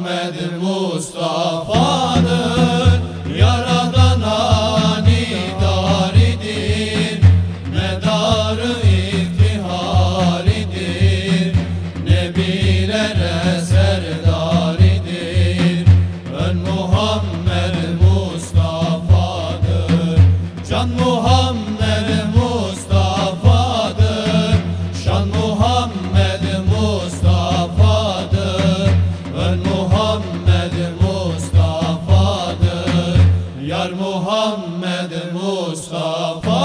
Muhammed Mustafa'nın Yaradan'a nidaridir Medarı iftiharidir Nebilere serdaridir Ön Muhammed Muhammed Mustafa.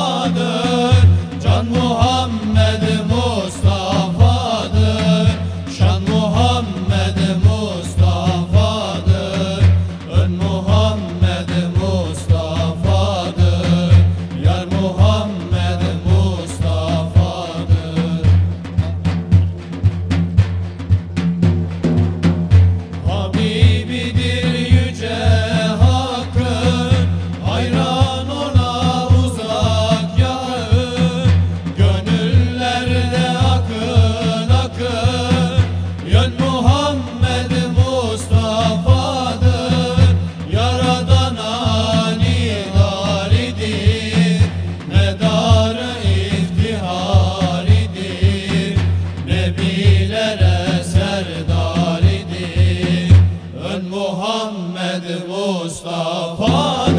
Muhammed Mustafa.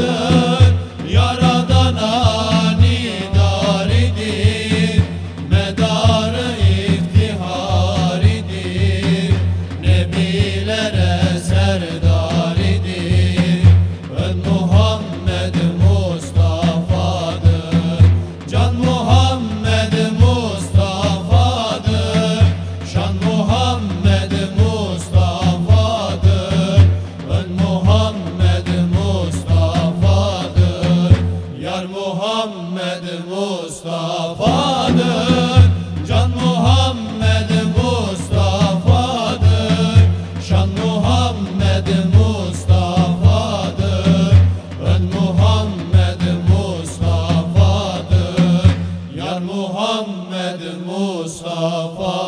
Yar Muhammed Mustafa'dır. Can Muhammed Mustafa'dır. Şan Muhammed Mustafa'dır. Ön Muhammed Mustafa'dır. Yar Muhammed Mustafa.